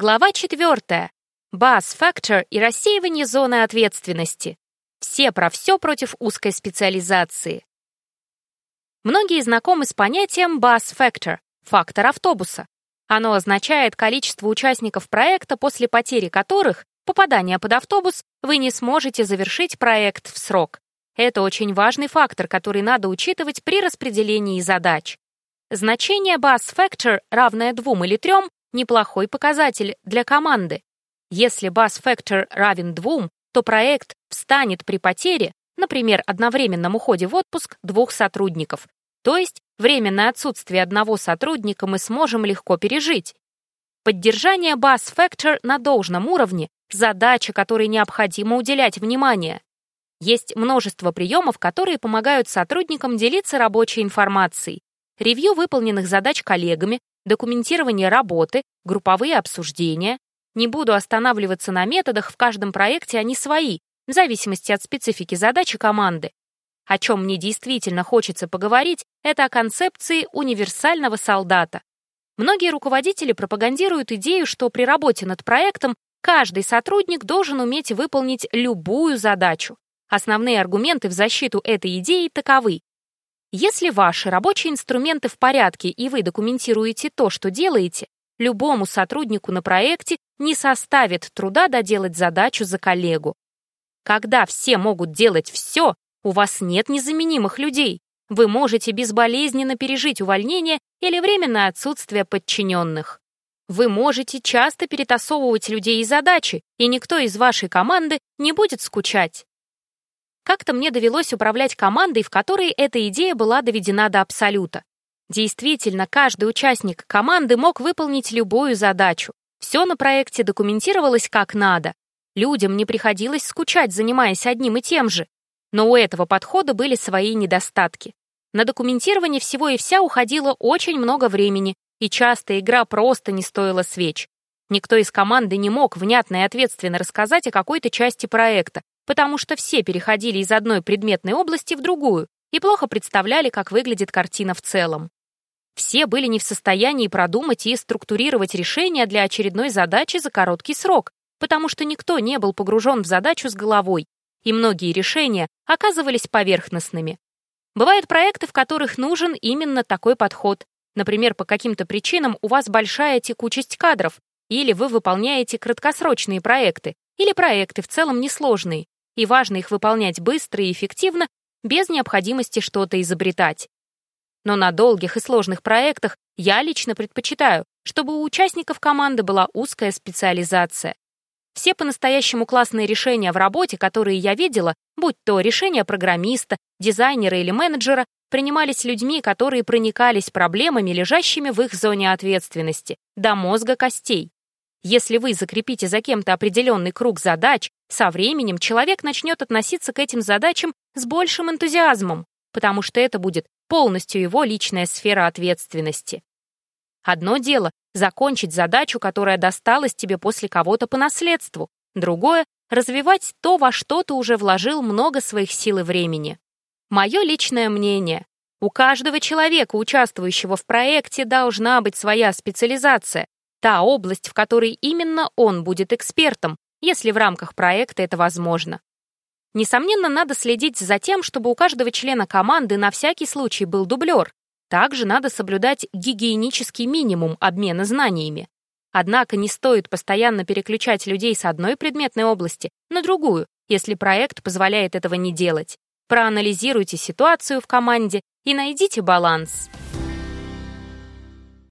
Глава 4. Бас-фактор и рассеивание зоны ответственности. Все про все против узкой специализации. Многие знакомы с понятием бас-фактор — фактор автобуса. Оно означает количество участников проекта, после потери которых, попадания под автобус, вы не сможете завершить проект в срок. Это очень важный фактор, который надо учитывать при распределении задач. Значение бас-фактор, равное двум или трем, неплохой показатель для команды. Если бас-фактор равен двум, то проект встанет при потере, например, одновременном уходе в отпуск двух сотрудников. То есть временное отсутствие одного сотрудника мы сможем легко пережить. Поддержание Bus Factor на должном уровне – задача, которой необходимо уделять внимание. Есть множество приемов, которые помогают сотрудникам делиться рабочей информацией. Ревью выполненных задач коллегами, документирование работы, групповые обсуждения, не буду останавливаться на методах, в каждом проекте они свои, в зависимости от специфики задачи команды. О чем мне действительно хочется поговорить, это о концепции универсального солдата. Многие руководители пропагандируют идею, что при работе над проектом каждый сотрудник должен уметь выполнить любую задачу. Основные аргументы в защиту этой идеи таковы. Если ваши рабочие инструменты в порядке и вы документируете то, что делаете, любому сотруднику на проекте не составит труда доделать задачу за коллегу. Когда все могут делать все, у вас нет незаменимых людей. Вы можете безболезненно пережить увольнение или временное отсутствие подчиненных. Вы можете часто перетасовывать людей и задачи, и никто из вашей команды не будет скучать. Как-то мне довелось управлять командой, в которой эта идея была доведена до абсолюта. Действительно, каждый участник команды мог выполнить любую задачу. Все на проекте документировалось как надо. Людям не приходилось скучать, занимаясь одним и тем же. Но у этого подхода были свои недостатки. На документирование всего и вся уходило очень много времени, и часто игра просто не стоила свеч. Никто из команды не мог внятно и ответственно рассказать о какой-то части проекта, потому что все переходили из одной предметной области в другую и плохо представляли, как выглядит картина в целом. Все были не в состоянии продумать и структурировать решения для очередной задачи за короткий срок, потому что никто не был погружен в задачу с головой, и многие решения оказывались поверхностными. Бывают проекты, в которых нужен именно такой подход. Например, по каким-то причинам у вас большая текучесть кадров, или вы выполняете краткосрочные проекты, или проекты в целом несложные, и важно их выполнять быстро и эффективно, без необходимости что-то изобретать. Но на долгих и сложных проектах я лично предпочитаю, чтобы у участников команды была узкая специализация. Все по-настоящему классные решения в работе, которые я видела, будь то решения программиста, дизайнера или менеджера, принимались людьми, которые проникались проблемами, лежащими в их зоне ответственности, до мозга костей. Если вы закрепите за кем-то определенный круг задач, со временем человек начнет относиться к этим задачам с большим энтузиазмом, потому что это будет полностью его личная сфера ответственности. Одно дело — закончить задачу, которая досталась тебе после кого-то по наследству. Другое — развивать то, во что ты уже вложил много своих сил и времени. Мое личное мнение. У каждого человека, участвующего в проекте, должна быть своя специализация, та область, в которой именно он будет экспертом, если в рамках проекта это возможно. Несомненно, надо следить за тем, чтобы у каждого члена команды на всякий случай был дублер. Также надо соблюдать гигиенический минимум обмена знаниями. Однако не стоит постоянно переключать людей с одной предметной области на другую, если проект позволяет этого не делать. Проанализируйте ситуацию в команде и найдите баланс.